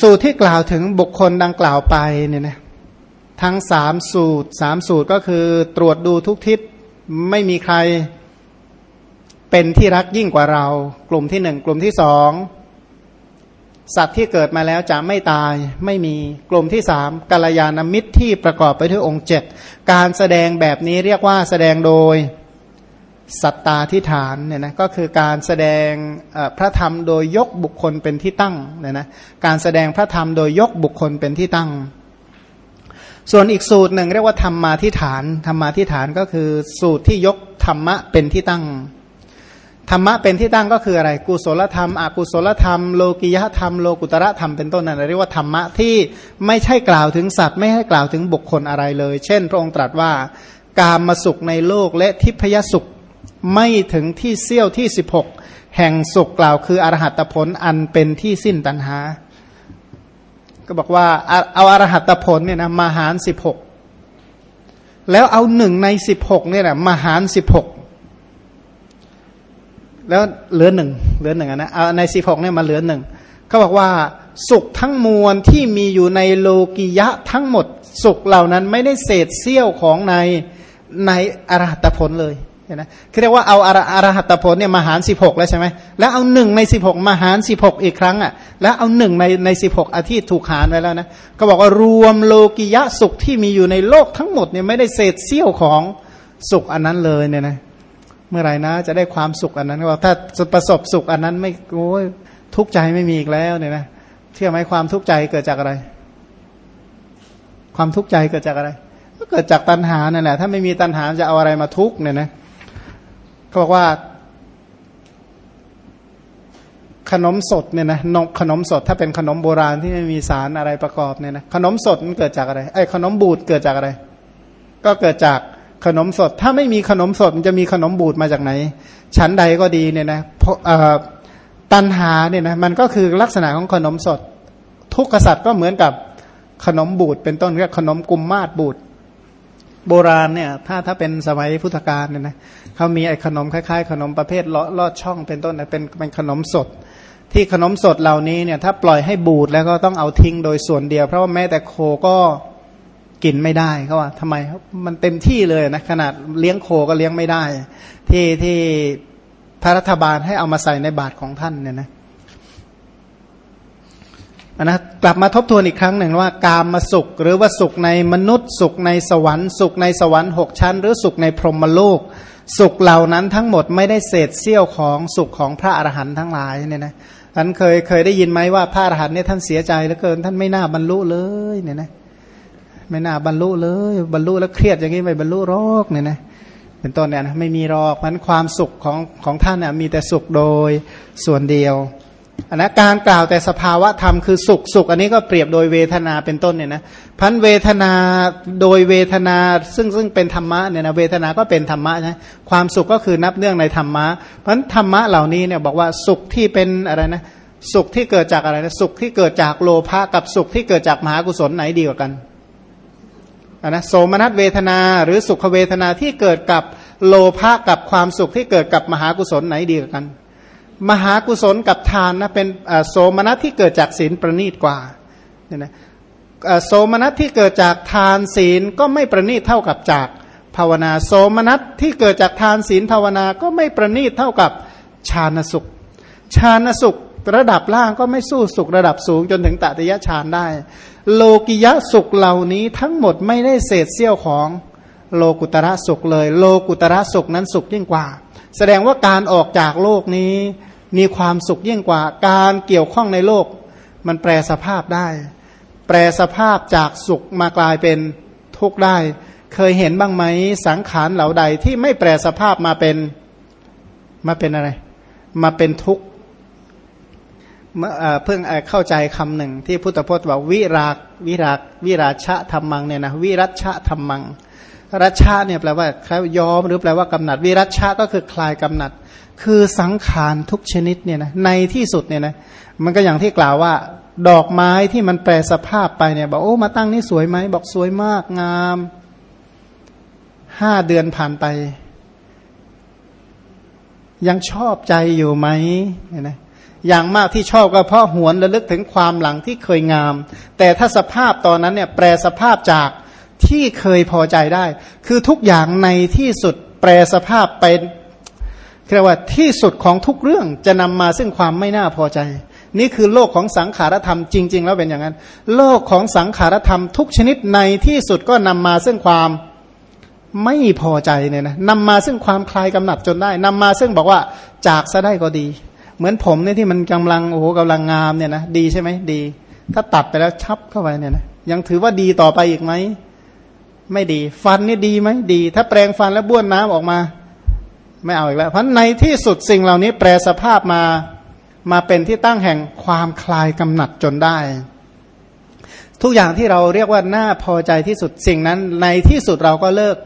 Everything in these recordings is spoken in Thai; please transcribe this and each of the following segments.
สูตรที่กล่าวถึงบุคคลดังกล่าวไปเนี่ยนะทั้งสามสูตรสามสูตรก็คือตรวจดูทุกทิศไม่มีใครเป็นที่รักยิ่งกว่าเรา กลุ่มที่หนึ่งกลุ่มที่สองสัตว์ที่เกิดมาแล้วจะไม่ตายไม่มีกลุ่มที่สามกัลยาณมิตรที่ประกอบไปด้วยองค์เจ็ดการแสดงแบบนี้เรียกว่าแสดงโดย สัตตาทิฐานเนี่ยนะก็คือการแสดงพระธรรมโดยยกบุคคลเป็นที่ตั้งเนี่ยนะการแสดงพระธรรมโดยยกบุคคลเป็นที่ตั้ง ส่วนอีกสูตรหนึ่งเรียกว่าธรรมาทิฐานธรรมาทิฐานก็คือสูตรที่ยกธรรมะเป็นที่ตั้งธรรมะเป็นที่ตั้งก็คืออะไร กุศลธรรม อกุศลธรรม โลกิยธรรม โลกุตระธรรมเป็นต้นนั่นเรียกว่าธรรมะที่ไม่ใช่กล่าวถึงสัตว์ ไม่ให้กล่าวถึงบุคคลอะไรเลย เช่น พระองค์ตรัสว่า การมาสุขในโลกและทิพยสุข ไม่ถึงที่เสี้ยวที่สิบหกแห่งสุขกล่าวคืออรหัตผลอันเป็นที่สิ้นตัณหา ก็บอกว่าเอาอรหัตผลเนี่ยนะมาหารสิบหกแล้วเอาหนึ่งในสิบหกเนี่ยนะมาหารสิบหกแล้วเหลือหนึ่งเหลือหนึ่งนะเอาในสิบหกเนี่ยมาเหลือหนึ่งเขาบอกว่าสุขทั้งมวลที่มีอยู่ในโลกิยะทั้งหมด สุขเหล่านั้นไม่ได้เศษเสี้ยวของในในอรหัตผลเลย เห็นไหมเรียกว่าเอาอารหัตผลเนี่ยมาหารสิบหกแล้วใช่ไหมแล้วเอาหนึ่งในสิบหกมาหารสิบหกอีกครั้งอะแล้วเอาหนึ่งในในสิบหกอาทิตย์ถูกหารไว้แล้วนะก็บอกว่ารวมโลกิยะสุขที่มีอยู่ในโลกทั้งหมดเนี่ยไม่ได้เศษเสี้ยวของสุขอันนั้นเลยเนี่ยนะเมื่อไหร่นะ จะได้ความสุขอันนั้นว่าถ้าประสบสุขอันนั้นไม่โอ้ยทุกข์ใจไม่มีอีกแล้วเนี่ยนะเชื่อไหมความทุกข์ใจเกิดจากอะไร ความทุกข์ใจเกิดจากอะไรก็เกิดจากตัณหานั่นแหละถ้าไม่มีตัณหาจะเอาอะไรมาทุกเนี่ยนะ เขาบอกว่า ขนมสดเนี่ยนะนมขนมสดถ้าเป็นขนมโบราณที่ไม่มีสารอะไรประกอบเนี่ยนะขนมสดมันเกิดจากอะไรไอ้ขนมบูดเกิดจากอะไร ก็เกิดจากขนมสด ถ้าไม่มีขนมสดมันจะมีขนมบูดมาจากไหน ชั้นใดก็ดีเนี่ยนะตันหาเนี่ยนะมันก็คือลักษณะของขนมสด ทุกขสัตว์ก็เหมือนกับขนมบูดเป็นต้นเรียกขนมกุมมาศบูด โบราณเนี่ยถ้าถ้าเป็นสมัยพุทธกาลเนี่ยนะเขามีไอ้ขนมคล้ายๆ ขนมประเภทลอดช่องเป็นต้นเป็นเป็นขนมสด ที่ขนมสดเหล่านี้เนี่ยถ้าปล่อยให้บูดแล้วก็ต้องเอาทิ้งโดยส่วนเดียว เพราะว่าแม้แต่โคก็กินไม่ได้เขาว่าทำไมมันเต็มที่เลยนะขนาดเลี้ยงโคก็เลี้ยงไม่ได้ ที่ที่พระรัฐบาลให้เอามาใส่ในบาตรของท่านเนี่ยนะ นะกลับมาทบทวนอีกครั้งหนึ่งว่ากามมาสุข หรือว่าสุขในมนุษย์ สุขในสวรรค์ สุขในสวรรค์หกชั้น หรือสุขในพรหมโลก สุขเหล่านั้นทั้งหมดไม่ได้เศษเสี้ยวของสุขของพระอรหันต์ทั้งหลายเนี่ยนะท่านเคยเคยได้ยินไหมว่าพระอรหันต์เนี่ยท่านเสียใจเหลือเกิน ท่านไม่น่าบรรลุเลยเนี่ยนะไม่น่าบรรลุเลย บรรลุแล้วเครียดอย่างนี้ไม่บรรลุรอกเนี่ยนะเป็นต้นเนี่ยนะไม่มีรอกมันความสุขของของท่านเนี่ยมีแต่สุขโดยส่วนเดียว อันนะการกล่าวแต่สภาวะธรรมคือสุขสุข อันนี้ก็เปรียบโดยเวทนาเป็นต้นเนี่ยนะพันเวทนาโดยเวทนาซึ่งซึ่งเป็นธรรมะเนี่ยนะเวทนาก็เป็นธรรมะใช่ความสุขก็คือนับเนื่องในธรรมะเพราะธรรมะเหล่านี้เนี่ยบอกว่าสุขที่เป็นอะไรนะสุขที่เกิดจากอะไรนะสุขที่เกิดจากโลภะกับสุขที่เกิดจากมหากุศลไหนดีกว่ากันนะโสมนัสเวทนาหรือสุขเวทนาที่เกิดกับโลภะกับความสุขที่เกิดกับมหากุศลไหนดีกว่ากัน มหากุศลกับทานนะเป็นโสมนัสที่เกิดจากศีลประณีตกว่าเนี่ยนะโสมนัสที่เกิดจากทานศีลก็ไม่ประณีตเท่ากับจากภาวนา โสมนัสที่เกิดจากทานศีลภาวนาก็ไม่ประณีตเท่ากับฌานสุขฌานสุขระดับล่างก็ไม่สู้สุขระดับสูงจนถึงตติยฌานได้ โลกิยะสุขเหล่านี้ทั้งหมดไม่ได้เศษเสี้ยวของโลกุตระสุขเลย โลกุตระสุขนั้นสุขยิ่งกว่า แสดงว่าการออกจากโลกนี้ มีความสุขยิ่งกว่าการเกี่ยวข้องในโลก มันแปลสภาพได้ แปลสภาพจากสุขมากลายเป็นทุกข์ได้ เคยเห็นบ้างไหมสังขารเหล่าใดที่ไม่แปลสภาพมาเป็นมาเป็นอะไร มาเป็นทุกข์เพิ่งเข้าใจคำหนึ่ง ที่พุทธพจน์ว่าวิรากวิรากวิราชะธรรมังเนี่ยนะวิรัชะธรรมังรัชะเนี่ยแปลว่าคลายยอมหรือแปลว่ากำหนัด วิรัชะก็คือคลายกำหนัด คือสังขารทุกชนิดเนี่ยนะในที่สุดเนี่ยนะมันก็อย่างที่กล่าวว่า ดอกไม้ที่มันแปลสภาพไปเนี่ยบอกโอ้มาตั้งนี่สวยไหมบอกสวยมากงามห้าเดือนผ่านไป ยังชอบใจอยู่ไหมเนี่ยนะอย่างมากที่ชอบก็เพราะหวนระลึกถึงความหลังที่เคยงาม แต่ถ้าสภาพตอนนั้นเนี่ยแปลสภาพจากที่เคยพอใจได้ คือทุกอย่างในที่สุดแปลสภาพเป็น เรียกว่าที่สุดของทุกเรื่องจะนำมาซึ่งความไม่น่าพอใจ นี่คือโลกของสังขารธรรมจริง ๆ แล้วเป็นอย่างนั้น โลกของสังขารธรรมทุกชนิดในที่สุดก็นำมาซึ่งความไม่พอใจเนี่ยนะนำมาซึ่งความคลายกำหนัดจนได้นำมาซึ่งบอกว่าจากซะได้ก็ดี เหมือนผมเนี่ยที่มันกำลังโอ้โหกำลังงามเนี่ยนะดีใช่ไหมดี ถ้าตัดไปแล้วชับเข้าไปเนี่ยนะยังถือว่าดีต่อไปอีกไหมไม่ดี ฟันนี่ดีไหมดี ถ้าแปลงฟันแล้วบ้วนน้ำออกมา ไม่เอาอีกแล้ว เพราะในที่สุดสิ่งเหล่านี้แปลสภาพมามาเป็นที่ตั้งแห่งความคลายกำหนัดจนได้ ทุกอย่างที่เราเรียกว่าน่าพอใจที่สุดสิ่งนั้น ในที่สุดเราก็เลิก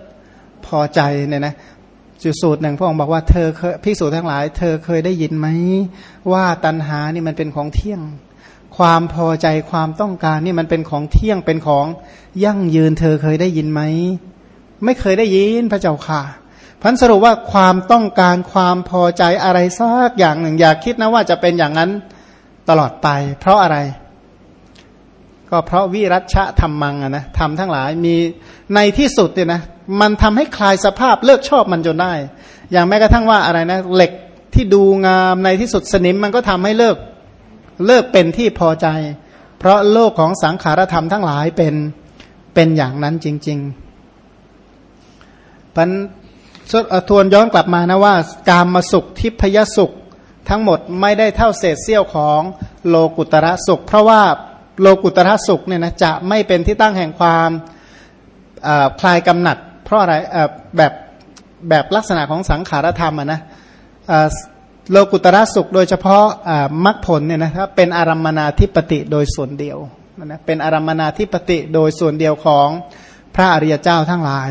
พอใจเนี่ยนะจุสูตรหนึ่งพระองค์บอกว่าเธอเคยพิสูจน์ทั้งหลาย เธอเคยได้ยินไหม ว่าตัณหานี่มันเป็นของเที่ยง ความพอใจความต้องการนี่มันเป็นของเที่ยงเป็นของยั่งยืน เธอเคยได้ยินไหม ไม่เคยได้ยินพระเจ้าค่ะ พันสรุปว่าความต้องการความพอใจอะไรสักอย่างหนึ่งอย่าคิดนะว่าจะเป็นอย่างนั้นตลอดไป เพราะอะไร ก็เพราะวิรัชะธรรมังอะนะทำทั้งหลายมีในที่สุดเนี่ยนะมันทำให้คลายสภาพเลิกชอบมันจนได้ อย่างแม้กระทั่งว่าอะไรนะเหล็กที่ดูงามในที่สุดสนิมมันก็ทำให้เลิกเลิกเป็นที่พอใจ เพราะโลกของสังขารธรรมทั้งหลายเป็นเป็นอย่างนั้นจริงๆพัน ทวนย้อนกลับมานะว่า การมาสุขทิพยสุข ทั้งหมดไม่ได้เท่าเศษเสี้ยวของโลกุตระสุข เพราะว่าโลกุตระสุขเนี่ยนะจะไม่เป็นที่ตั้งแห่งความคลายกำหนัด เพราะอะไรแบบแบบลักษณะของสังขารธรรมนะโลกุตระสุขโดยเฉพาะมรรคผลเนี่ยนะครับเป็นอารัมมนาธิปติโดยส่วนเดียวนะเป็นอารัมมนาธิปติโดยส่วนเดียวของพระอริยเจ้าทั้งหลาย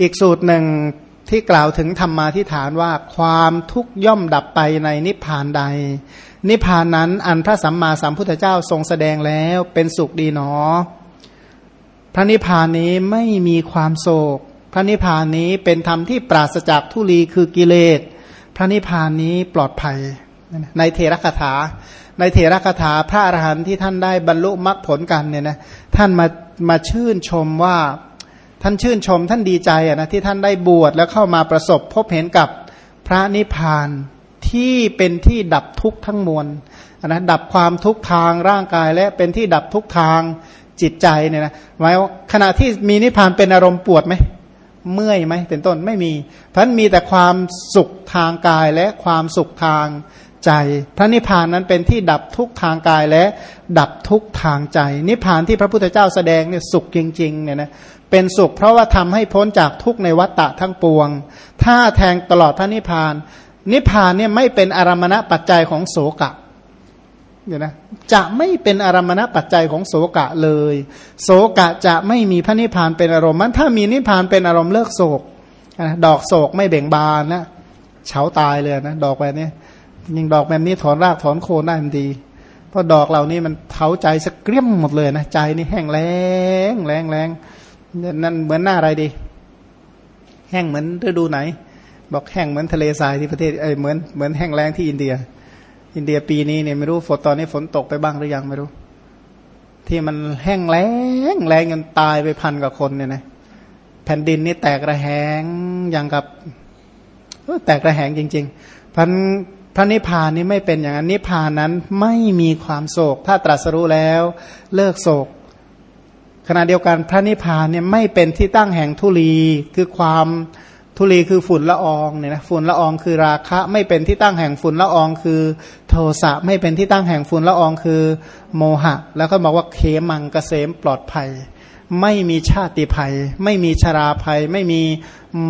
อีกสูตรหนึ่งที่กล่าวถึงธรรมาทิฐานว่าความทุกย่อมดับไปในนิพพานใด นิพพานนั้นอันพระสัมมาสัมพุทธเจ้าทรงแสดงแล้วเป็นสุขดีหนอ พระนิพพานนี้ไม่มีความโศก พระนิพพานนี้เป็นธรรมที่ปราศจากทุลีคือกิเลส พระนิพพานนี้ปลอดภัย ในเทระคาถา ในเทระคาถาพระอรหันต์ที่ท่านได้บรรลุมรรคผลกันเนี่ยนะท่านมามาชื่นชมว่า ท่านชื่นชมท่านดีใจนะที่ท่านได้บวชแล้วเข้ามาประสบพบเห็นกับพระนิพพานที่เป็นที่ดับทุกข์ทั้งมวลนะดับความทุกข์ทางร่างกายและเป็นที่ดับทุกข์ทางจิตใจเนี่ยนะหมายว่าขณะที่มีนิพพานเป็นอารมณ์ปวดไหมเมื่อยไหมเป็นต้นไม่มีเพราะมีแต่ความสุขทางกายและความสุขทางใจ พระนิพพานนั้นเป็นที่ดับทุกทางกายและดับทุกทางใจ นิพพานที่พระพุทธเจ้าแสดงเนี่ยสุขจริงๆเนี่ยนะ เป็นสุข เพราะว่าทำให้พ้นจากทุกในวัฏฏะทั้งปวง ถ้าแทงตลอดพระนิพพาน นิพพานเนี่ยไม่เป็นอารมณะปัจจัยของโสกะเนี่ยนะจะไม่เป็นอารมณปัจจัยของโสกะเลย โสกะจะไม่มีพระนิพพานเป็นอารมณ์มันถ้ามีนิพพานเป็นอารมณ์เลิกโศกนะดอกโศกไม่เบ่งบานนะเฉาตายเลยนะดอกแบบนี้ยิงดอกแบบนี้ถอนรากถอนโคนได้มันดี เพราะดอกเหล่านี้มันเผาใจสะเกลี้ยมหมดเลยนะใจนี่แห้งแล้งแรงแรง นั่นเหมือนหน้าอะไรดี แห้งเหมือนฤดูไหน บอกแห้งเหมือนทะเลทรายที่ประเทศเอ้ยเหมือนเหมือนแห้งแรงที่อินเดีย อินเดียปีนี้เนี่ยไม่รู้ฝนตอนนี้ฝนตกไปบ้างหรือยังไม่รู้ ที่มันแห้งแล้งแรงจนตายไปพันกว่าคนเนี่ยนะแผ่นดินนี่แตกระแหงอย่างกับแตกระแหงจริง ๆ พันพระนิพพานนี้ไม่เป็นอย่างนั้นนิพพานนั้นไม่มีความโศก ถ้าตรัสรู้แล้ว เลิกโศก ขณะเดียวกันพระนิพพานเนี่ยไม่เป็นที่ตั้งแห่งทุลีคือความทุลีคือฝุ่นละอองเนี่ยนะฝุ่นละอองคือราคะ ไม่เป็นที่ตั้งแห่งฝุ่นละอองคือโทสะไม่เป็นที่ตั้งแห่งฝุ่นละอองคือโมหะ แล้วก็บอกว่าเขมังกเกษมปลอดภัย ไม่มีชาติภัย ไม่มีชราภัย ไม่มี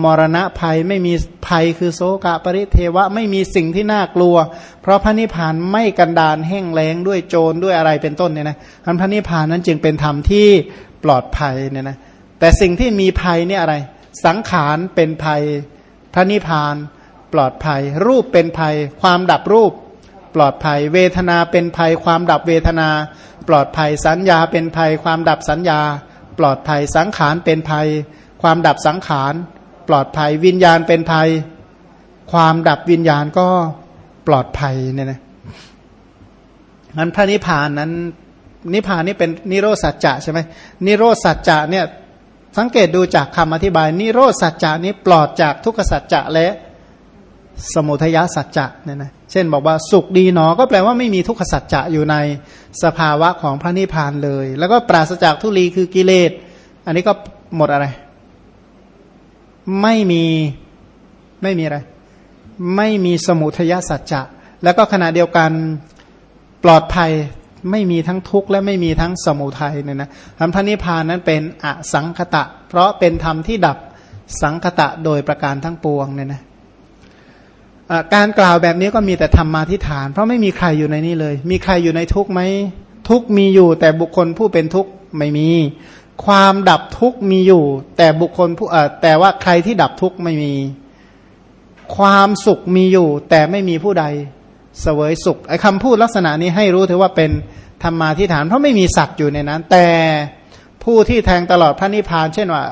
มรณะภัย ไม่มีภัยคือโสกะปริเทวะ ไม่มีสิ่งที่น่ากลัว เพราะพระนิพพานไม่กันดานแห้งแล้งด้วยโจรด้วยอะไรเป็นต้นเนี่ยนะพระนิพพานนั้นจึงเป็นธรรมที่ ปลอดภัยเนี่ยนะแต่สิ่งที่มีภัยเนี่ยอะไร สังขารเป็นภัย พระนิพพาน ปลอดภัย รูปเป็นภัย ความดับรูป ปลอดภัย เวทนาเป็นภัย ความดับเวทนา ปลอดภัยสัญญาเป็นภัย ความดับสัญญา ปลอดภัยสังขารเป็นภัย ความดับสังขาร ปลอดภัยวิญญาณเป็นภัย ความดับวิญญาณก็ปลอดภัยเนี่ยนะงั้นพระนิพพานนั้น นิพพานนี่เป็นนิโรสัจจะใช่ไหมนิโรสัจจะเนี่ยสังเกตดูจากคำอธิบาย นิโรสัจจะนี้ปลอดจากทุกขสัจจะและสมุทัยสัจจะเนี่ยนะเช่นบอกว่าสุขดีหนอก็แปลว่าไม่มีทุกขสัจจะอยู่ในสภาวะของพระนิพพานเลย แล้วก็ปราศจากทุลีคือกิเลส อันนี้ก็หมดอะไร ไม่มีไม่มีอะไร ไม่มีสมุทัยสัจจะ แล้วก็ขณะเดียวกันปลอดภัย ไม่มีทั้งทุกข์และไม่มีทั้งสมุทัยเนี่ยนะธรรมพระนิพพานนั้นเป็นอสังคตะ เพราะเป็นธรรมที่ดับสังคตะโดยประการทั้งปวงเนี่ยนะการกล่าวแบบนี้ก็มีแต่ธรรมาทิฏฐาน เพราะไม่มีใครอยู่ในนี้เลย มีใครอยู่ในทุกข์ไหมทุกข์มีอยู่ แต่บุคคลผู้เป็นทุกข์ไม่มี ความดับทุกข์มีอยู่ แต่บุคคลผู้แต่ว่าใครที่ดับทุกข์ไม่มี ความสุขมีอยู่ แต่ไม่มีผู้ใด เสวยสุขไอ้คำพูดลักษณะนี้ให้รู้ถือว่าเป็นธรรมาทิฏฐาน เพราะไม่มีสัตว์อยู่ในนั้น แต่ผู้ที่แทงตลอดพระนิพพาน เช่นว่า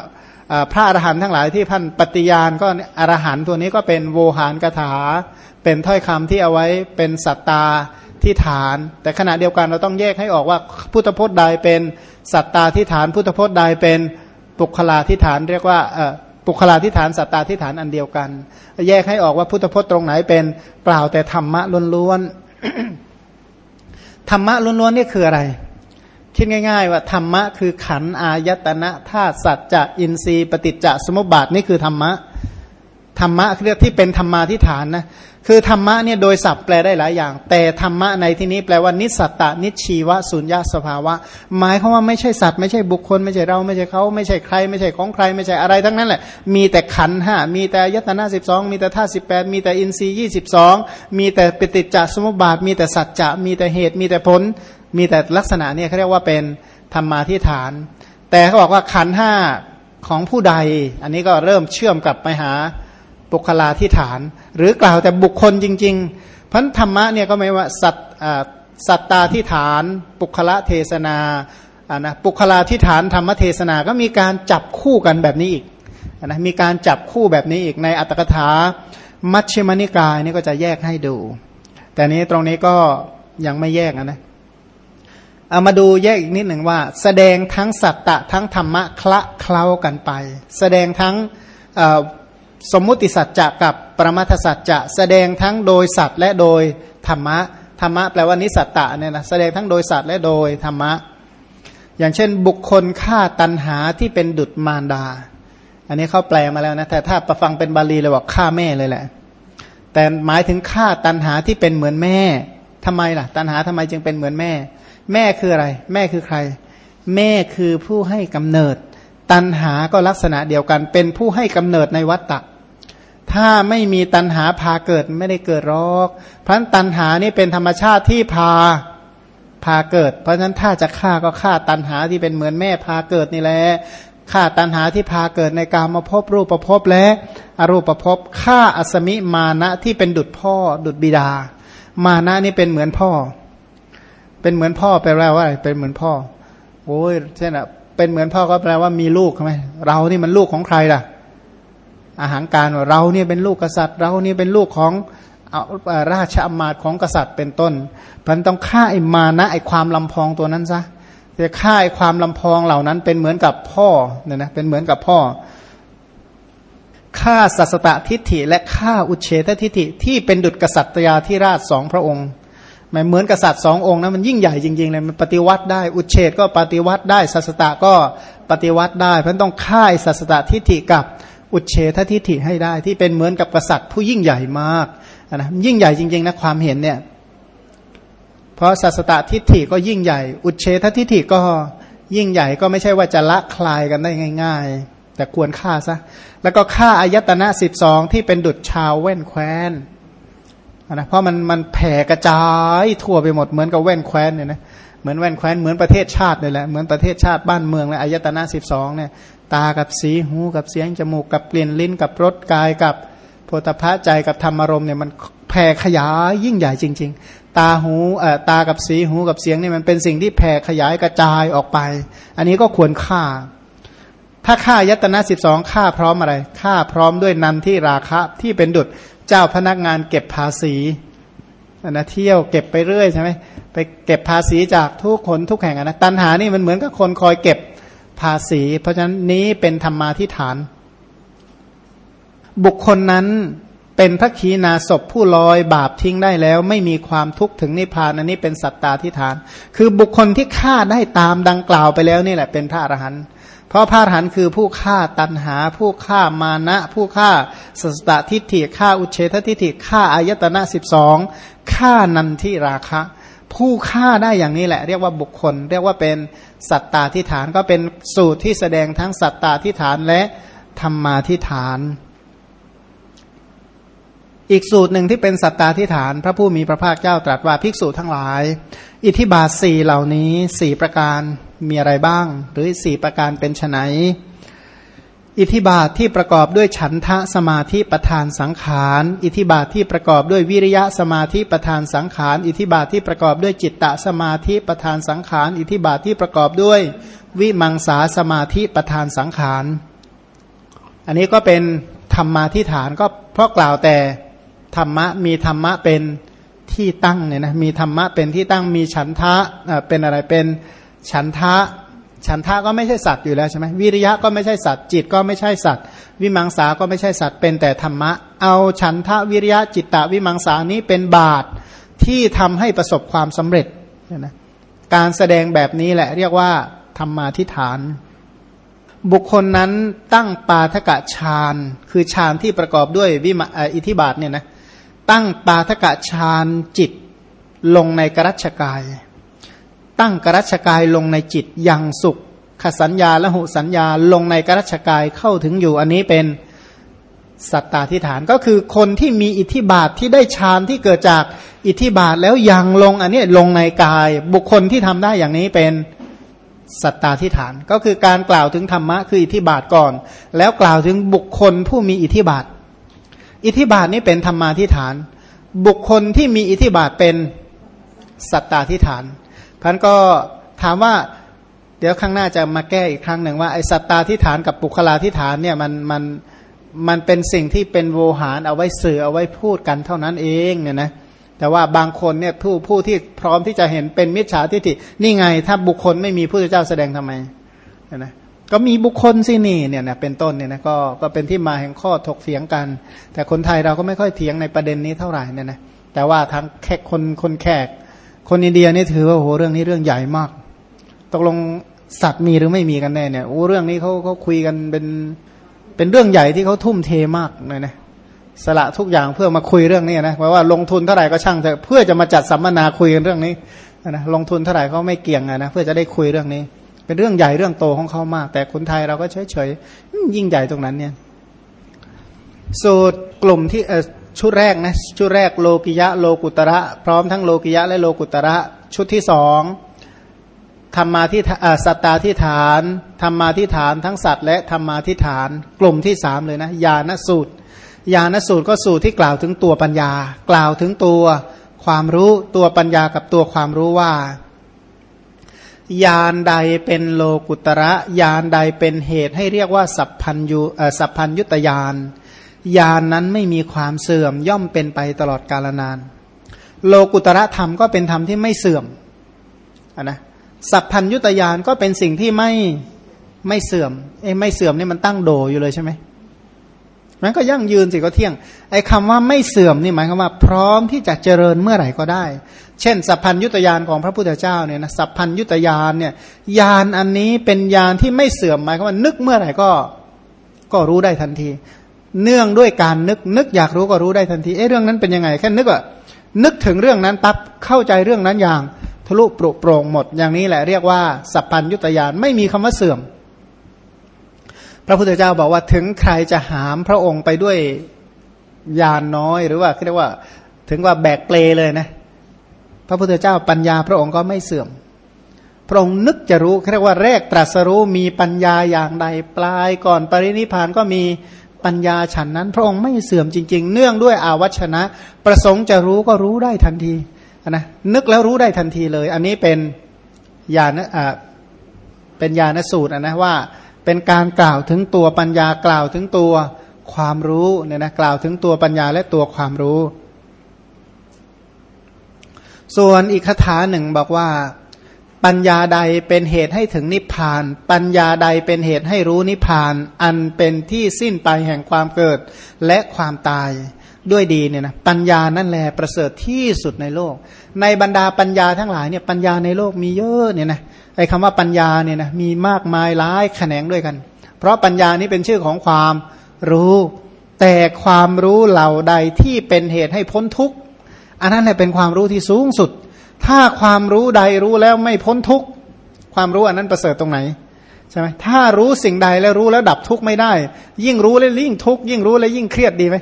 พระอรหันต์ทั้งหลายที่ท่านปฏิญาณก็อรหันต์ตัวนี้ก็เป็นโวหารกถา เป็นถ้อยคำที่เอาไว้เป็นสัตตาที่ฐาน แต่ขณะเดียวกันเราต้องแยกให้ออกว่าพุทธพจน์ใดเป็นสัตตาที่ฐาน พุทธพจน์ใดเป็นปุคลาที่ฐาน เรียกว่า ปุคลาที่ฐานสัตตาที่ฐานอันเดียวกัน แยกให้ออกว่าพุทธพจน์ตรงไหนเป็นกล่าวแต่ธรรมะล้วนๆธรรมะล้วนๆนี่คืออะไร คิดง่าย ๆ ว่าธรรมะคือขันอายตนะธาตุสัจจะอินทรีย์ปฏิจจสมุปบาทนี่คือธรรมะ ธรรมะเรียกที่เป็นธรรมาทิฏฐานนะคือธรรมะเนี่ยโดยศัพท์แปลได้หลายอย่าง แต่ธรรมะในที่นี้แปลว่านิสัตตนิชีวะสุญญาสภาวะ หมายความว่าไม่ใช่สัตว์ไม่ใช่บุคคล ไม่ใช่เราไม่ใช่เขาไม่ใช่ใคร ไม่ใช่ของใครไม่ใช่อะไรทั้งนั้นแหละ มีแต่ขันห้ามีแต่ยตนาสิบสองมีแต่ธาตุสิบแปดมีแต่อินทรีย์ยี่สิบสองมีแต่ปฏิจจสมุปบาท มีแต่สัจจะมีแต่เหตุมีแต่ผล มีแต่ลักษณะเนี่ยเขาเรียกว่าเป็นธรรมาทิฐาน แต่เขาบอกว่าขันห้าของผู้ใด อันนี้ก็เริ่มเชื่อมกลับไปหา บุคลาทิฐาน หรือกล่าวแต่บุคคลจริง ๆ พันธรรมะเนี่ยก็หมายว่าสัตสัตตาทิฐาน ปุคละเทศนาอ่านะปุคลาทิฐานธรรมเทศนาก็มีการจับคู่กันแบบนี้อีกนะมีการจับคู่แบบนี้อีกในอัตถกถามัชฌิมนิกายนี่ก็จะแยกให้ดู แต่นี้ตรงนี้ก็ยังไม่แยกนะเอามาดูแยกอีกนิดหนึ่งว่า แสดงทั้งสัตตะทั้งธรรมะคละเคล้ากันไป แสดงทั้ง สมมุติสัจจะกับปรมัทสัจจะแสดงทั้งโดยสัตว์และโดยธรรมะธรรมะแปลว่านิสัตตะเนี่ยนะแสดงทั้งโดยสัตว์และโดยธรรมะ อย่างเช่น บุคคลฆ่าตันหาที่เป็นดุจมารดา อันนี้เขาแปลมาแล้วนะแต่ถ้าประฟังเป็นบาลีเลยบอกฆ่าแม่เลยแหละ แต่หมายถึงฆ่าตันหาที่เป็นเหมือนแม่ทำไมล่ะ ตันหาทำไมจึงเป็นเหมือนแม่ แม่คืออะไร แม่คือใคร แม่คือผู้ให้กำเนิด ตันหาก็ลักษณะเดียวกัน เป็นผู้ให้กำเนิดในวัฏฏะ ถ้าไม่มีตันหาพาเกิดไม่ได้เกิดรอกเพราะตันหานี่เป็นธรรมชาติที่พาพาเกิด เพราะฉะนั้นถ้าจะฆ่าก็ฆ่าตันหาที่เป็นเหมือนแม่พาเกิดนี่แหละฆ่าตันหาที่พาเกิดในกามาพบรูปประพบและอรูปประพบฆ่าอสมิมานะที่เป็นดุจพ่อดุจบิดา มานะนี่เป็นเหมือนพ่อ เป็นเหมือนพ่อแปลว่าอะไรเป็นเหมือนพ่อโอ้ยเช่นอะเป็นเหมือนพ่อก็แปลว่ามีลูกใช่ไหมเรานี่มันลูกของใครล่ะ อาหารการว่าเราเนี่ยเป็นลูกกษัตริย์ เราเนี่ยเป็นลูกของราชอมาตย์ของกษัตริย์เป็นต้นมันต้องฆ่าไอ้มานะไอ้ความลำพองตัวนั้นซะจะฆ่าไอ้ความลำพองเหล่านั้นเป็นเหมือนกับพ่อเนี่ยนะเป็นเหมือนกับพ่อฆ่าสัสตะทิฏฐิ และฆ่าอุเฉททิฏฐิที่เป็นดุจกษัตริยาธิราชสองพระองค์มันเหมือนกษัตริย์สององค์นะมันยิ่งใหญ่จริงๆเลยมันปฏิวัติได้อุเฉดก็ปฏิวัติได้สัสตะก็ปฏิวัติได้เพราะต้องค่าสัสตะทิฏฐิกับ อุเฉททิฏฐิให้ได้ ที่เป็นเหมือนกับกษัตริย์ผู้ยิ่งใหญ่มากนะยิ่งใหญ่จริง ๆ นะความเห็นเนี่ย เพราะสัสตทิฏฐิก็ยิ่งใหญ่ อุเฉททิฏฐิก็ยิ่งใหญ่ก็ไม่ใช่ว่าจะละคลายกันได้ง่าย ๆ แต่ควรฆ่าซะแล้วก็ฆ่าอายตนะสิบสองที่เป็นดุจชาวแว่นแคว้นนะเพราะมันมันแผ่กระจายทั่วไปหมดเหมือนกับแว่นแคว้นเนี่ยนะเหมือนแว่นแคว้นเหมือนประเทศชาติเลยแหละเหมือนประเทศชาติบ้านเมืองเลยอายตนะสิบสองเนี่ย ตากับสีหูกับเสียงจมูกกับเปลี่ยนลิ้นกับรสกายกับโพธพะใจกับธรรมอารมณ์เนี่ยมันแผ่ขยายยิ่งใหญ่จริง ๆ ตาหูเอ่อตากับสีหูกับเสียงเนี่ยมันเป็นสิ่งที่แผ่ขยายกระจายออกไป อันนี้ก็ควรฆ่า ถ้าฆ่ายตนะสิบสองฆ่าพร้อมอะไรฆ่าพร้อมด้วยนันที่ราคะที่เป็นดุจเจ้าพนักงานเก็บภาษีนะเที่ยวเก็บไปเรื่อยใช่ไหมไปเก็บภาษีจากทุกคนทุกแห่งนะตันหานี่มันเหมือนกับคนคอยเก็บ ภาษี เพราะฉะนั้นนี้เป็นธรรมาทิฐาน บุคคลนั้นเป็นพระขีณาศพผู้ลอยบาปทิ้งได้แล้ว ไม่มีความทุกข์ถึงนิพพานอันนี้เป็นสัตตาทิฐาน คือบุคคลที่ฆ่าได้ตามดังกล่าวไปแล้วนี่แหละเป็นพระอรหันต์เพราะพระอรหันต์คือผู้ฆ่าตันหา ผู้ฆ่ามานะ ผู้ฆ่าสัสตทิฏฐิฆ่าอุเฉททิฏฐิฆ่าอายตนะสิบสองฆ่านันทิราคะ ผู้ฆ่าได้อย่างนี้แหละ เรียกว่าบุคคล เรียกว่าเป็นสัตตาทิฐานก็เป็นสูตรที่แสดงทั้งสัตตาทิฐานและธรรมาทิฐาน อีกสูตรหนึ่งที่เป็นสัตตาธิฐาน พระผู้มีพระภาคเจ้าตรัสว่าภิกษุทั้งหลาย อิทธิบาทสี่เหล่านี้สี่ประการมีอะไรบ้าง หรือสี่ประการเป็นไฉน อิทธิบาทที่ประกอบด้วยฉันทะสมาธิประธานสังขาร อิทธิบาทที่ประกอบด้วยวิริยะสมาธิประธานสังขาร อิทธิบาทที่ประกอบด้วยจิตตะสมาธิประธานสังขาร อิทธิบาทที่ประกอบด้วยวิมังสาสมาธิประธานสังขาร อันนี้ก็เป็นธรรมาทิฐานก็เพราะกล่าวแต่ธรรมะมีธรรมะเป็นที่ตั้งเนี่ยนะมีธรรมะเป็นที่ตั้งมีฉันทะเป็นอะไรเป็นฉันทะ ฉันทะก็ไม่ใช่สัตว์อยู่แล้วใช่ไหมวิริยะก็ไม่ใช่สัตว์ จิตก็ไม่ใช่สัตว์ วิมังสาก็ไม่ใช่สัตว์ เป็นแต่ธรรมะ เอาฉันทะวิริยะจิตตะวิมังสานี้เป็นบาตรที่ทำให้ประสบความสำเร็จนะการแสดงแบบนี้แหละเรียกว่าธรรมาทิฐาน บุคคลนั้นตั้งปาทกะฌานคือฌานที่ประกอบด้วยวิมอิทิบาทเนี่ยนะตั้งปาทกะฌานจิตลงในกรัชกาย ตั้งกรัชกายลงในจิตอย่างสุขขสัญญาและหุสัญญาลงในกรัชกายเข้าถึงอยู่อันนี้เป็นสัตตาธิฐานก็คือคนที่มีอิทธิบาทที่ได้ฌานที่เกิดจากอิทธิบาทแล้วยังลงอันนี้ลงในกาย บุคคลที่ทำได้อย่างนี้เป็นสัตตาธิฐาน ก็คือการกล่าวถึงธรรมะคืออิทธิบาทก่อน แล้วกล่าวถึงบุคคลผู้มีอิทธิบาท อิทธิบาทนี้เป็นธรรมาทิฐาน บุคคลที่มีอิทธิบาทเป็นสัตตาทิฐาน ท่านก็ถามว่าเดี๋ยวข้างหน้าจะมาแก้อีกครั้งหนึ่งว่าไอสัตตาทิฐานกับปุคลาทิฐานเนี่ยมันมันมันเป็นสิ่งที่เป็นโวหารเอาไว้สื่อเอาไว้พูดกันเท่านั้นเองเนี่ยนะแต่ว่าบางคนเนี่ยผู้ผู้ที่พร้อมที่จะเห็นเป็นมิจฉาทิฏฐินี่ไง ถ้าบุคคลไม่มีผู้เจ้าแสดงทำไมเนี่ยนะก็มีบุคคลสินี่เนี่ยนะเป็นต้นเนี่ยนะก็ก็เป็นที่มาแห่งข้อถกเถียงกัน แต่คนไทยเราก็ไม่ค่อยเถียงในประเด็นนี้เท่าไหร่เนี่ยนะแต่ว่าทางแขกคนคนแขก คนอินเดียนี่ถือว่าโหเรื่องนี้เรื่องใหญ่มาก ตกลงสัตว์มีหรือไม่มีกันแน่เนี่ยโอ้เรื่องนี้เขาเขาคุยกันเป็นเป็นเรื่องใหญ่ที่เขาทุ่มเทมากเลยนะสละทุกอย่างเพื่อมาคุยเรื่องนี้นะเพราะว่าลงทุนเท่าไหร่ก็ช่างแต่เพื่อจะมาจัดสัมมนาคุยกันเรื่องนี้นะลงทุนเท่าไหร่เขาไม่เกี่ยงนะเพื่อจะได้คุยเรื่องนี้ เป็นเรื่องใหญ่เรื่องโตของเขามาก แต่คนไทยเราก็เฉยเฉยยิ่งใหญ่ตรงนั้นเนี่ยสูตรกลุ่มที่ ชุดแรกนะชุดแรกโลกิยะโลกุตระ พร้อมทั้งโลกิยะและโลกุตระ ชุดที่สองธรรมาที่สัตตาที่ฐานธรรมาที่ฐานทั้งสัตว์และธรรมาที่ฐานกลุ่มที่สามเลยนะญาณสูตรญาณสูตรก็สูตรที่กล่าวถึงตัวปัญญา กล่าวถึงตัวความรู้ตัวปัญญากับตัวความรู้ว่า ยานใดเป็นโลกุตระ ยานใดเป็นเหตุให้เรียกว่าสัพพัญยุสัพพัญยุตยาน ยานนั้นไม่มีความเสื่อมย่อมเป็นไปตลอดกาลนาน โลกุตระธรรมก็เป็นธรรมที่ไม่เสื่อมอนนะสัพพัญยุตยานก็เป็นสิ่งที่ไม่ไม่เสื่อมเอ้ไม่เสื่อมนี่มันตั้งโดอยู่เลยใช่ไหมมันก็ยั่งยืนสิก็เที่ยง ไอ้คำว่าไม่เสื่อมนี่หมายความว่า พร้อมที่จะเจริญเมื่อไหร่ก็ได้ เช่น สัพพัญยุตยานของพระพุทธเจ้าเนี่ยนะสัพพัญยุตยานเนี่ยยานอันนี้เป็นยานที่ไม่เสื่อมหมายความว่านึกเมื่อไหร่ก็ก็รู้ได้ทันที เนื่องด้วยการนึกนึกอยากรู้ก็รู้ได้ทันทีเอ๊ะเรื่องนั้นเป็นยังไงแค่นึกอะนึกถึงเรื่องนั้นปั๊บเข้าใจเรื่องนั้นอย่างทะลุปรุโปร่งหมดอย่างนี้แหละเรียกว่าสัพพัญยุตยานไม่มีคำว่าเสื่อม พระพุทธเจ้าบอกว่าถึงใครจะหามพระองค์ไปด้วยยานน้อยหรือว่าเรียกว่า ถึงว่าแบกเปลเลยนะ พระพุทธเจ้าปัญญาพระองค์ก็ไม่เสื่อม พระองค์นึกจะรู้เรียกว่าแรกตรัสรู้มีปัญญาอย่างใดปลายก่อนปรินิพานก็มี ปัญญาฉันนั้น พระองค์ไม่เสื่อมจริง ๆ เนื่องด้วยอาวัชนะ ประสงค์จะรู้ก็รู้ได้ทันทีนะนึกแล้วรู้ได้ทันทีเลย อันนี้เป็นญาณเป็นญาณสูตรนะว่าเป็นการกล่าวถึงตัวปัญญากล่าวถึงตัวความรู้เนี่ยนะกล่าวถึงตัวปัญญาและตัวความรู้ ส่วนอีกคาถาหนึ่งบอกว่า ปัญญาใดเป็นเหตุให้ถึงนิพพาน ปัญญาใดเป็นเหตุให้รู้นิพพาน อันเป็นที่สิ้นไปแห่งความเกิดและความตายด้วยดีเนี่ยนะปัญญานั่นแหละประเสริฐที่สุดในโลก ในบรรดาปัญญาทั้งหลายเนี่ยปัญญาในโลกมีเยอะเนี่ยนะไอ้คำว่าปัญญาเนี่ยนะมีมากมายหลายแขนงด้วยกัน เพราะปัญญานี้เป็นชื่อของความรู้ แต่ความรู้เหล่าใดที่เป็นเหตุให้พ้นทุกข์อันนั้นแหละเป็นความรู้ที่สูงสุด ถ้าความรู้ใดรู้แล้วไม่พ้นทุกข์ความรู้อันนั้นประเสริฐตรงไหนใช่ไหมถ้ารู้สิ่งใดแล้วรู้แล้วดับทุกข์ไม่ได้ ยิ่งรู้แล้วยิ่งทุกข์ยิ่งรู้แล้วยิ่งเครียดดีไหม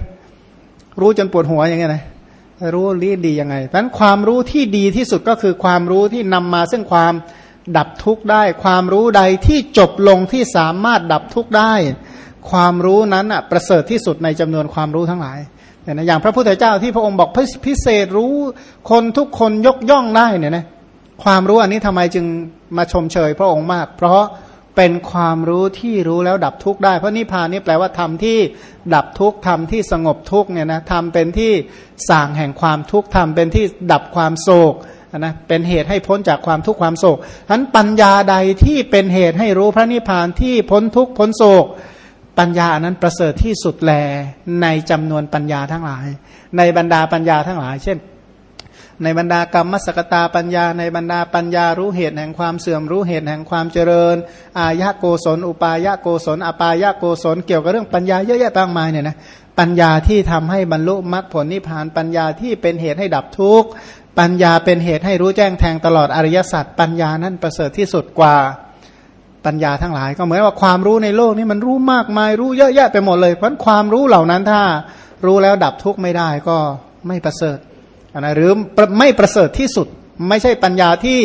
รู้จนปวดหัวอย่างเงี้ยนะรู้รีดียังไงเพราะนั้นความรู้ที่ดีที่สุดก็คือความรู้ที่นำมาซึ่งความดับทุกข์ได้ ความรู้ใดที่จบลงที่สามารถดับทุกข์ได้ ความรู้นั้นอะประเสริฐที่สุดในจำนวนความรู้ทั้งหลาย เนี่ยนะอย่างพระพุทธเจ้าที่พระองค์บอกพิเศษรู้คนทุกคนยกย่องได้เนี่ยนะความรู้อันนี้ทำไมจึงมาชมเชยพระองค์มาก เพราะเป็นความรู้ที่รู้แล้วดับทุกข์ได้ เพราะนิพพานนี่แปลว่าธรรมที่ดับทุกข์ธรรมที่สงบทุกข์เนี่ยนะธรรมเป็นที่สางแห่งความทุกข์ธรรมเป็นที่ดับความโศกนะเป็นเหตุให้พ้นจากความทุกข์ความโศกฉะนั้นปัญญาใดที่เป็นเหตุให้รู้พระนิพพานที่พ้นทุกข์พ้นโศก ปัญญานั้นประเสริฐที่สุดแลในจำนวนปัญญาทั้งหลาย ในบรรดาปัญญาทั้งหลาย เช่น ในบรรดากรรมสกตาปัญญา ในบรรดาปัญญารู้เหตุแห่งความเสื่อมรู้เหตุแห่งความเจริญ อายะโกศล อุปายะโกศลอปายะโกศลเกี่ยวกับเรื่องปัญญาเยอะแยะมากมายเนี่ยนะปัญญาที่ทำให้บรรลุมรรคผลนิพพานปัญญาที่เป็นเหตุให้ดับทุกข์ปัญญาเป็นเหตุให้รู้แจ้งแทงตลอดอริยสัจปัญญานั้นประเสริฐที่สุดกว่า ปัญญาทั้งหลาย ก็เหมือนว่าความรู้ในโลกนี้มันรู้มากมายรู้เยอะแยะไปหมดเลย เพราะความรู้เหล่านั้นถ้ารู้แล้วดับทุกข์ไม่ได้ก็ไม่ประเสริฐนะหรือไม่ประเสริฐที่สุด ไม่ใช่ปัญญาที่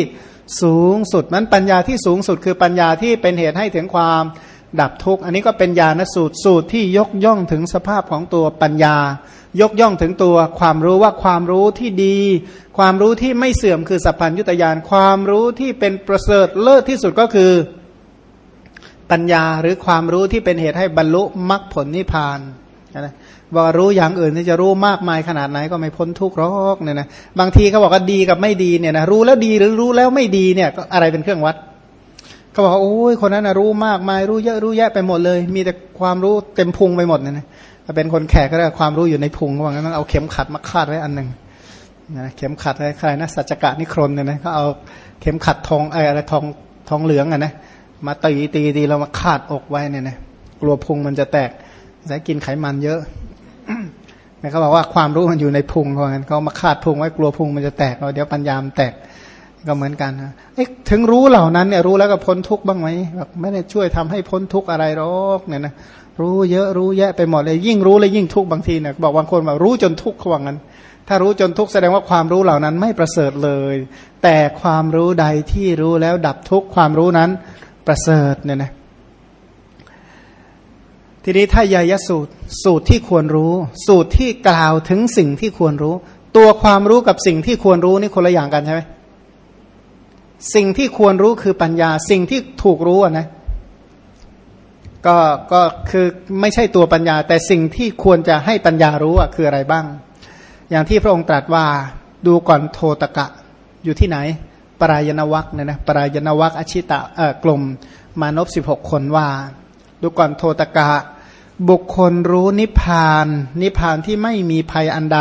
สูงสุดนั้นปัญญาที่สูงสุด คือปัญญาที่เป็นเหตุให้ถึงความดับทุกข์อันนี้ก็เป็นญาณสูตรสูตรที่ยกย่องถึงสภาพของตัวปัญญา ยกย่องถึงตัวความรู้ว่าความรู้ที่ดี ความรู้ที่ไม่เสื่อมคือสัพพัญยุตยานความรู้ที่เป็นประเสริฐเลิศที่สุดก็คือ ปัญญาหรือความรู้ที่เป็นเหตุให้บรรลุมรรคผลนิพพานนะว่ารู้อย่างอื่นที่จะรู้มากมายขนาดไหนก็ไม่พ้นทุกข์หรอกเนี่ยนะบางทีเขาบอกว่าดีกับไม่ดีเนี่ยนะรู้แล้วดีหรือรู้แล้วไม่ดีเนี่ยก็อะไรเป็นเครื่องวัดเขาบอกว่าโอ้ยคนนั้นนะรู้มากมายรู้เยอะรู้แยะไปหมดเลย มีแต่ความรู้เต็มพุงไปหมดเนี่ยนะถ้าเป็นคนแขกก็ได้ความรู้อยู่ในพุงว่างั้นต้องเอาเข็มขัดมาคาดไว้อันหนึ่งนะเข็มขัดอะไรใครนะสัจกะนิครนเนี่ยนะเขาเอาเข็มขัดทองอะไรทองทองเหลืองอะนะ มาตีตีตีเรามาคาดอกไว้เนี่ยนะกลัวพุงมันจะแตกใช้กินไขมันเยอะเขาบอกว่าความรู้มันอยู่ในพุงเพรางั้นเขามาคาดพุงไว้กลัวพุงมันจะแตกเดี๋ยวปัญญามแตกก็เหมือนกันนะถึงรู้เหล่านั้นเนี่ยรู้แล้วก็พ้นทุกข์บ้างไหมแบบไม่ได้ช่วยทำให้พ้นทุกข์อะไรหรอกเนี่ยนะรู้เยอะรู้แยะไปหมดเลยยิ่งรู้เลยยิ่งทุกข์บางทีเนี่ยบอกบางคนว่ารู้จนทุกข์เขาว่างั้นถ้ารู้จนทุกข์แสดงว่าความรู้เหล่านั้นไม่ประเสริฐเลย แต่ความรู้ใดที่รู้แล้วดับทุกข์ความรู้นั้น ประเสริฐเนี่ยนะทีนี้ถ้ายายสูตรสูตรที่ควรรู้ สูตรที่กล่าวถึงสิ่งที่ควรรู้ ตัวความรู้กับสิ่งที่ควรรู้นี่คนละอย่างกันใช่ไหมสิ่งที่ควรรู้คือปัญญา สิ่งที่ถูกรู้อะนะก็ก็คือไม่ใช่ตัวปัญญา แต่สิ่งที่ควรจะให้ปัญญารู้อะคืออะไรบ้าง อย่างที่พระองค์ตรัสว่าดูก่อนโทตกะอยู่ที่ไหน ปรายณวัคเนี่ยนะปรายณวัคอชิตะเอ่อกลุ่มมานพสิบหกคนว่า ดูก่อนโทตกะ บุคคลรู้นิพพาน นิพพานที่ไม่มีภัยอันใด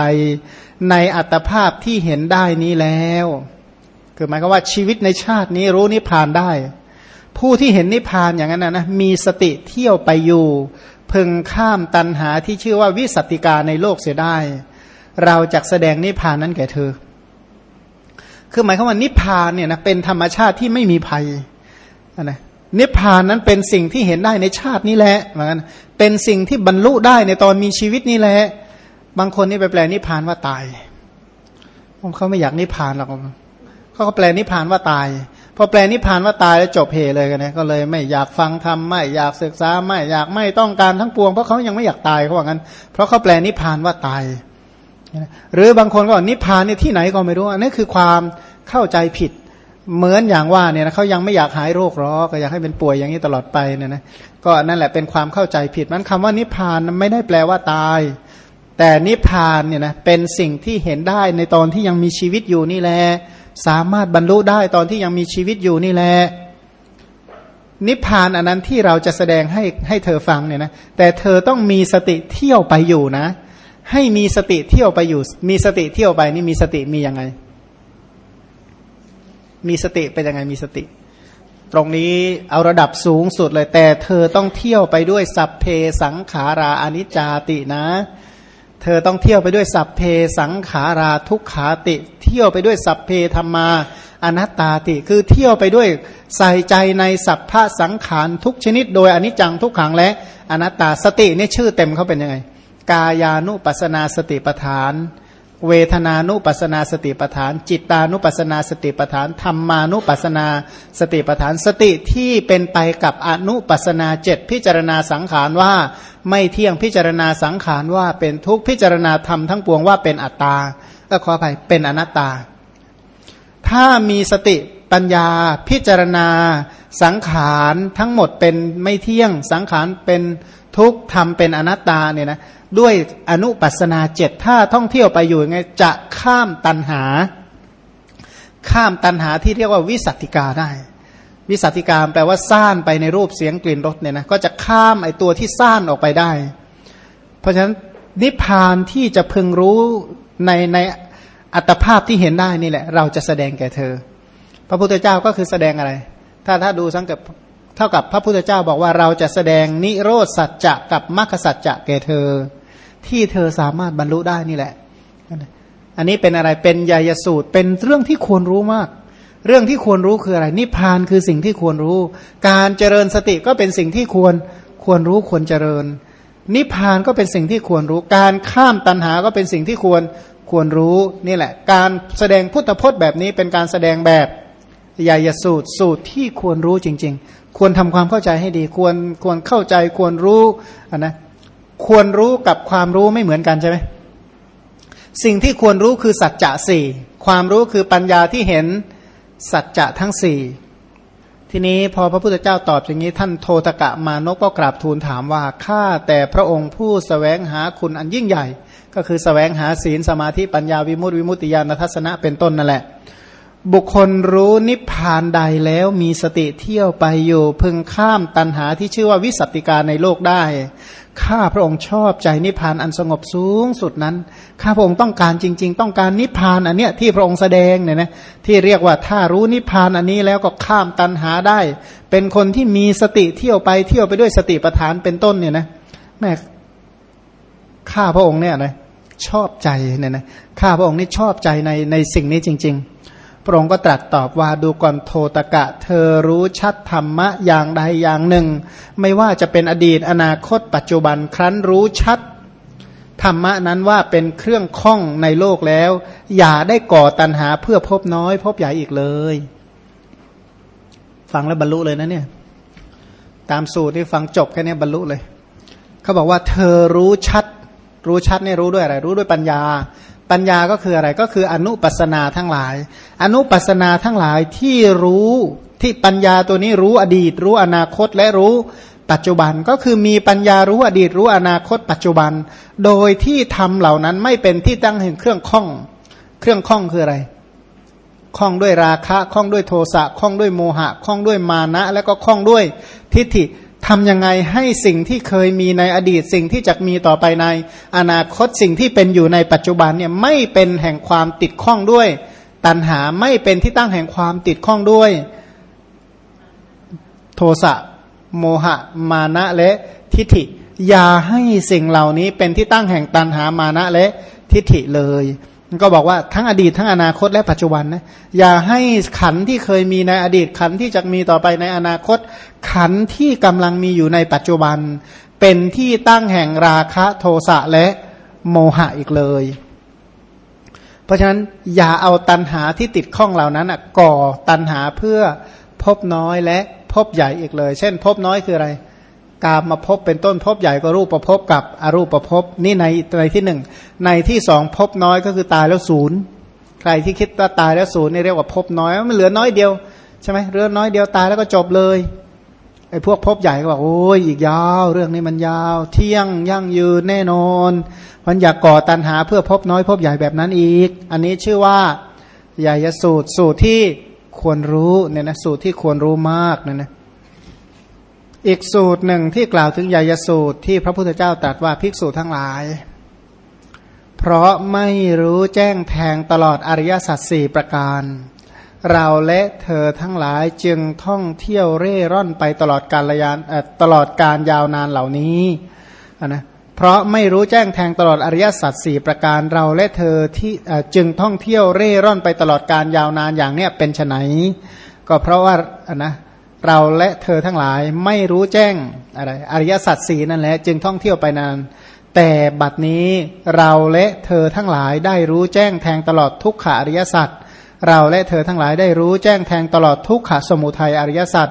ในอัตภาพที่เห็นได้นี้แล้ว คือหมายความว่าชีวิตในชาตินี้รู้นิพพานได้ ผู้ที่เห็นนิพพานอย่างนั้นนะนะมีสติเที่ยวไปอยู่ พึงข้ามตันหาที่ชื่อว่าวิสัติกาในโลกเสียได้ เราจะแสดงนิพพานนั้นแก่เธอ คือหมายความว่านิพพานเนี่ยนะเป็นธรรมชาติที่ไม่มีภัยนะนิพพานนั้นเป็นสิ่งที่เห็นได้ในชาตินี้แหละเหมือนกันเป็นสิ่งที่บรรลุได้ในตอนมีชีวิตนี่แหละบางคนนี่ไปแปลนิพพานว่าตายเขาไม่อยากนิพพานหรอกเขาก็แปลนิพพานว่าตายพอแปลนิพพานว่าตายแล้วจบเพเลยกันนะก็เลยไม่อยากฟังธรรมไม่อยากศึกษาไม่อยากไม่ต้องการทั้งปวงเพราะเขายังไม่อยากตายเขาบอกงั้นเพราะเขาแปลนิพพานว่าตาย หรือบางคนก็อนิพพานเนี่ยที่ไหนก็ไม่รู้อันนี้คือความเข้าใจผิดเหมือนอย่างว่าเนี่ยนะเขายังไม่อยากหายโรคหรอกก็อยากให้เป็นป่วยอย่างนี้ตลอดไปเนี่ยนะก็นั่นแหละเป็นความเข้าใจผิดมันคำว่านิพพานไม่ได้แปลว่าตายแแต่นิพพานเนี่ยนะเป็นสิ่งที่เห็นได้ในตอนที่ยังมีชีวิตอยู่นี่แหละสามารถบรรลุได้ตอนที่ยังมีชีวิตอยู่นี่แหละนิพพานอันนั้นที่เราจะแสดงให้ให้เธอฟังเนี่ยนะแต่เธอต้องมีสติเที่ยวไปอยู่นะ ให้มีสติเที่ยวไปอยู่ มีสติเที่ยวไปนี่มีสติมียังไง มีสติเป็นยังไงมีสติ ตรงนี้เอาระดับสูงสุดเลย แต่เธอต้องเที่ยวไปด้วยสัพเพสังขาราอนิจจาตินะ เธอต้องเที่ยวไปด้วยสัพเพสังขาราทุกขาติ เที่ยวไปด้วยสัพเพธรรมาอนัตตาติคือเที่ยวไปด้วยใส่ใจในสัพพะสังขารทุกชนิด โดยอนิจจังทุกขังและอนัตตาสตินี่ชื่อเต็มเขาเป็นยังไง กายานุปัสนาสติปทาน เวทนานุปัสนาสติปทาน จิตานุปัสนาสติปทานธรรมานุปัสนาสติปทานสติที่เป็นไปกับอนุปัสนาเจ็ดพิจารณาสังขารว่าไม่เที่ยงพิจารณาสังขารว่าเป็นทุกพิจารณาธรรมทั้งปวงว่าเป็นอัตตาก็ขออภัยเป็นอนัตตา ถ้ามีสติปัญญาพิจารณาสังขารทั้งหมดเป็นไม่เที่ยงสังขารเป็นทุกธรรมเป็นอนัตตาเนี่ยนะ ด้วยอนุปัสนาเจ็ดถ้าท่องเที่ยวไปอยู่ไงจะข้ามตันหา ข้ามตันหาที่เรียกว่าวิสัติกาได้ วิสัติกาแปลว่าซ่านไปในรูปเสียงกลิ่นรสเนี่ยนะก็จะข้ามไอตัวที่ซ่านออกไปได้ เพราะฉะนั้นนิพพานที่จะพึงรู้ในในอัตภาพที่เห็นได้นี่แหละ เราจะแสดงแก่เธอ พระพุทธเจ้าก็คือแสดงอะไร ถ้าถ้าดูสังเกตเท่ากับพระพุทธเจ้าบอกว่าเราจะแสดงนิโรธสัจจะกับมรรคสัจจะแก่เธอ ที่เธอสามารถบรรลุได้นี่แหละ อันนี้เป็นอะไรเป็นยายสูตรเป็นเรื่องที่ควรรู้มาก เรื่องที่ควรรู้คืออะไร นิพพานคือสิ่งที่ควรรู้ การเจริญสติก็เป็นสิ่งที่ควรควรรู้ควรเจริญ นิพพานก็เป็นสิ่งที่ควรรู้ การข้ามตัณหาก็เป็นสิ่งที่ควรควรรู้นี่แหละ การแสดงพุทธพจน์แบบนี้เป็นการแสดงแบบยายสูตรสูตรที่ควรรู้จริง ๆ ควรทำความเข้าใจให้ดี ควรควรเข้าใจควรรู้นนะ ควรรู้กับความรู้ไม่เหมือนกันใช่ไหมสิ่งที่ควรรู้คือสัจจะสี่ความรู้คือปัญญาที่เห็นสัจจะทั้งสี่ทีนี้พอพระพุทธเจ้าตอบอย่างนี้ท่านโทตกะมานกก็กราบทูลถามว่าข้าแต่พระองค์ผู้สแสวงหาคุณอันยิ่งใหญ่ ก็คือสแสวงหาศีลสมาธิปัญญาวิมุตติวิมุตติญาณทัศนะเป็นต้นนั่นแหละ บุคคลรู้นิพพานใดแล้วมีสติเที่ยวไปอยู่ พึงข้ามตันหาที่ชื่อว่าวิสัติการในโลกได้ ข้าพระองค์ชอบใจนิพพานอันสงบสูงสุดนั้น ข้าพระองค์ต้องการจริง ๆ ต้องการนิพพานอันเนี้ยที่พระองค์แสดงเนี่ยนะที่เรียกว่าถ้ารู้นิพพานอันนี้แล้วก็ข้ามตันหาได้ เป็นคนที่มีสติเที่ยวไปเที่ยวไปด้วยสติปัฏฐานเป็นต้นเนี่ยนะแม่ข้าพระองค์เนี่ยนะชอบใจเนี่ยนะข้าพระองค์นี่ชอบใจในในสิ่งนี้จริง ๆ ระองค์ก็ตรัสตอบว่าดูก่อนโทตกะ เธอรู้ชัดธรรมะอย่างใดอย่างหนึ่ง ไม่ว่าจะเป็นอดีตอนาคตปัจจุบันครั้นรู้ชัดธรรมะนั้นว่าเป็นเครื่องข้องในโลกแล้ว อย่าได้ก่อตันหาเพื่อพบน้อยพบใหญ่อีกเลย ฟังแล้วบรรลุเลยนะเนี่ย ตามสูตรที่ฟังจบแค่นี้บรรลุเลย เขาบอกว่าเธอรู้ชัด รู้ชัดเนี่ยรู้ด้วยอะไร รู้ด้วยปัญญา ปัญญาก็คืออะไรก็คืออนุปัสนาทั้งหลาย อนุปัสนาทั้งหลายที่รู้ที่ปัญญาตัวนี้รู้อดีต รู้อนาคตและรู้ปัจจุบันก็คือมีปัญญารู้อดีตรู้อนาคต ปัจจุบัน โดยที่ทำเหล่านั้นไม่เป็นที่ตั้งแห่งเครื่องข้อง เครื่องข้องคืออะไรข้องด้วยราคะข้องด้วยโทสะข้องด้วยโมหะข้องด้วยมานะ และก็ข้องด้วยทิฏฐิ ทำยังไงให้สิ่งที่เคยมีในอดีตสิ่งที่จะมีต่อไปในอนาคตสิ่งที่เป็นอยู่ในปัจจุบันเนี่ยไม่เป็นแห่งความติดข้องด้วย ตัณหาไม่เป็นที่ตั้งแห่งความติดข้องด้วย โทสะโมหะ มานะและทิฏฐิอย่าให้สิ่งเหล่านี้เป็นที่ตั้งแห่งตัณหามานะและทิฏฐิเลย ก็บอกว่าทั้งอดีตทั้งอนาคตและปัจจุบันนะอย่าให้ขันที่เคยมีในอดีตขันที่จะมีต่อไปในอนาคต ขันที่กำลังมีอยู่ในปัจจุบัน เป็นที่ตั้งแห่งราคะโทสะและโมหะอีกเลย เพราะฉะนั้นอย่าเอาตันหาที่ติดข้องเหล่านั้นก่อตันหาเพื่อพบน้อยและพบใหญ่อีกเลย เช่น พบน้อยคืออะไร กามมาพบเป็นต้นพบใหญ่ก็รูปประพบกับอรูปประพบนี่ในในที่หนึ่งในที่สองพบน้อยก็คือตายแล้วศูนย์ใครที่คิดว่าตายแล้วศูนย์นี่เรียกว่าพบน้อยมันเหลือน้อยเดียวใช่ไหมเรือน้อยเดียวตายแล้วก็จบเลยไอ้พวกพบใหญ่ก็บอกโอ้ยอีกยาว เรื่องนี้มันยาว เที่ยงยั่งยืนแน่นอน มันอยากก่อตันหาเพื่อพบน้อยพบใหญ่แบบนั้นอีก อันนี้ชื่อว่าใหญ่สูตรสูตรที่ควรรู้เนี่ยนะสูตรที่ควรรู้มากเนี่ยนะ อีกสูตรหนึ่งที่กล่าวถึงใหญ่สูตรที่พระพุทธเจ้าตรัสว่าภิกษุทั้งหลาย เพราะไม่รู้แจ้งแทงตลอดอริยสัจสี่ประการเราและเธอทั้งหลายจึงท่องเที่ยวเร่ร่อนไปตลอดกาลยานตลอดการยาวนานเหล่านี้นะเพราะไม่รู้แจ้งแทงตลอดอริยสัจสี่ประการเราและเธอที่จึงท่องเที่ยวเร่ร่อนไปตลอดการยาวนานอย่างเนี้ยเป็นไนก็เพราะว่านะ เราและเธอทั้งหลายไม่รู้แจ้งอะไรอริยสัจสี่นั่นแหละจึงท่องเที่ยวไปนาน แต่บัดนี้เราและเธอทั้งหลายได้รู้แจ้งแทงตลอดทุกขาอริยสัจเราและเธอทั้งหลายได้รู้แจ้งแทงตลอดทุกขสมุทัยอริยสัจ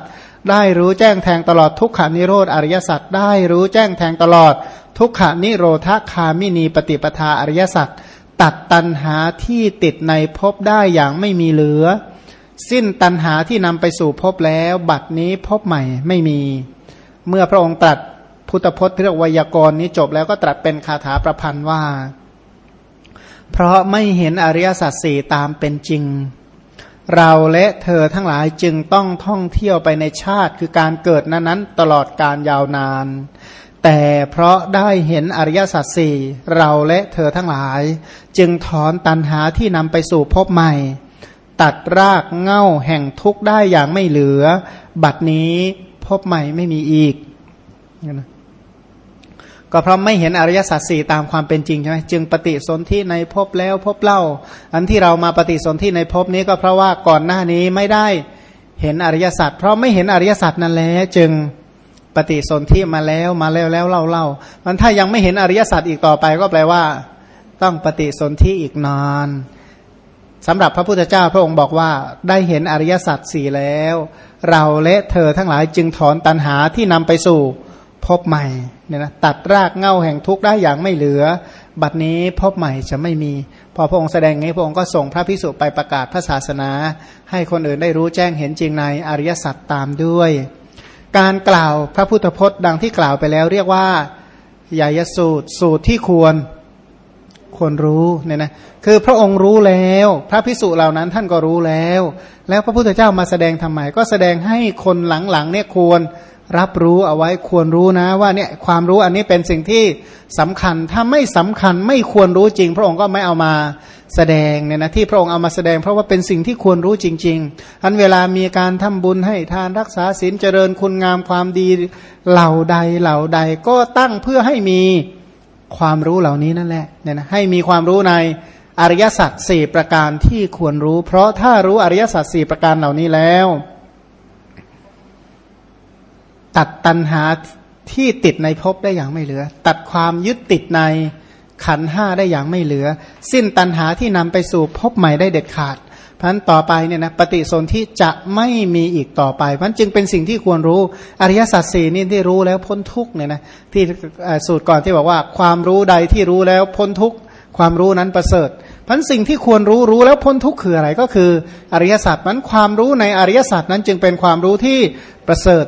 ได้รู้แจ้งแทงตลอดทุกขานิโรธอริยสัจได้รู้แจ้งแทงตลอด ทุกขานิโรธคามินีปฏิปทาอริยสัจตัดตันหาที่ติดในภพได้อย่างไม่มีเหลือ สิ้นตันหาที่นำไปสู่ภพแล้ว บัดนี้ภพใหม่ไม่มี เมื่อพระองค์ตรัสพุทธพจน์เรียกวยากรณ์นี้จบแล้วก็ตรัสเป็นคาถาประพันธ์ว่า เพราะไม่เห็นอริยสัจสี่ตามเป็นจริง เราและเธอทั้งหลายจึงต้องท่องเที่ยวไปในชาติคือการเกิดนั้นนตลอดการยาวนาน แต่เพราะได้เห็นอริยสัจสี่เราและเธอทั้งหลาย จึงถอนตันหาที่นำไปสู่พบใหม่ ตัดรากเง่าแห่งทุกข์ได้อย่างไม่เหลือ บัดนี้พบใหม่ไม่มีอีกนะก็เพราะไม่เห็นอริยสัจสี่ตามความเป็นจริงใช่ไหมจึงปฏิสนธิในภพแล้วภพเล่า อันที่เรามาปฏิสนธิในภพนี้ก็เพราะว่าก่อนหน้านี้ไม่ได้เห็นอริยสัจเพราะไม่เห็นอริยสัจนั่นแหละจึงปฏิสนธิมาแล้วมาแล้วแล้วเล่าเล่ามันถ้ายังไม่เห็นอริยสัจอีกต่อไปก็แปลว่า ต้องปฏิสนธิอีกนาน สำหรับพระพุทธเจ้าพระองค์บอกว่าได้เห็นอริยสัจสี่แล้ว เราและเธอทั้งหลายจึงถอนตัณหาที่นำไปสู่พบใหม่เนี่ยนะตัดรากเง่าแห่งทุกข์ได้อย่างไม่เหลือ บัดนี้พบใหม่จะไม่มี พอพระองค์แสดงงี้พระองค์ก็ส่งพระพิสุไปประกาศพระศาสนา ให้คนอื่นได้รู้แจ้งเห็นจริงในอริยสัจตามด้วย การกล่าวพระพุทธพจน์ดังที่กล่าวไปแล้วเรียกว่ายายสูตรสูตรที่ควร ควรรู้เนี่ยนะคือพระองค์รู้แล้ว พระพิสุเหล่านั้นท่านก็รู้แล้ว แล้วพระพุทธเจ้ามาแสดงทำไมก็แสดงให้คนหลังๆเนี่ยควรรับรู้เอาไว้ควรรู้นะว่าเนี่ยความรู้อันนี้เป็นสิ่งที่สำคัญถ้าไม่สำคัญไม่ควรรู้จริง พระองค์ก็ไม่เอามาแสดงเนี่ยนะที่พระองค์เอามาแสดง เพราะว่าเป็นสิ่งที่ควรรู้จริงๆอันเวลามีการทำบุญให้ทานรักษาศีลเจริญคุณงามความดีเหล่าใดเหล่าใดก็ตั้งเพื่อให้มี ความรู้เหล่านี้นั่นแหละเนี่ยนะให้มีความรู้ในอริยสัจสี่ประการที่ควรรู้ เพราะถ้ารู้อริยสัจสี่ประการเหล่านี้แล้ว ตัดตันหาที่ติดในภพได้อย่างไม่เหลือ ตัดความยึดติดในขันห้าได้อย่างไม่เหลือ สิ้นตันหาที่นำไปสู่ภพใหม่ได้เด็ดขาด พันต่อไปเนี่ยนะปฏิสนธิจะไม่มีอีกต่อไปพราะจึงเป็นสิ่งที่ควรรู้อริยสัจสี่นี่ที่รู้แล้วพ้นทุกเนี่ยนะที่สูตรก่อนที่บอกว่า ความรู้ใดที่รู้แล้วพ้นทุกความรู้นั้นประเสริฐพันสิ่งที่ควรรู้รู้แล้วพ้นทุกคืออะไรก็คือ อริยสัจนั้นความรู้ในอริยสัจนั้นจึงเป็นความรู้ที่ประเสริฐ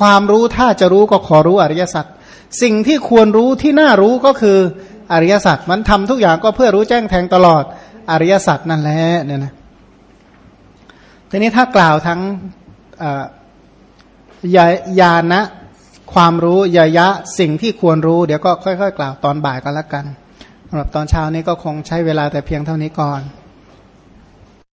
ความรู้ถ้าจะรู้ก็ขอรู้อริยสัจสิ่งที่ควรรู้ที่น่ารู้ก็คืออริยสัจมันทำทุกอย่างก็เพื่อรู้แจ้งแทงตลอดอริยสัจนั่นแหละเนี่ยนะ ทีนี้ถ้ากล่าวทั้งยายานะความรู้ยายะสิ่งที่ควรรู้ เดี๋ยวก็ค่อย ๆ กล่าวตอนบ่ายก็แล้วกันสำหรับตอนเช้านี้ก็คงใช้เวลาแต่เพียงเท่านี้ก่อน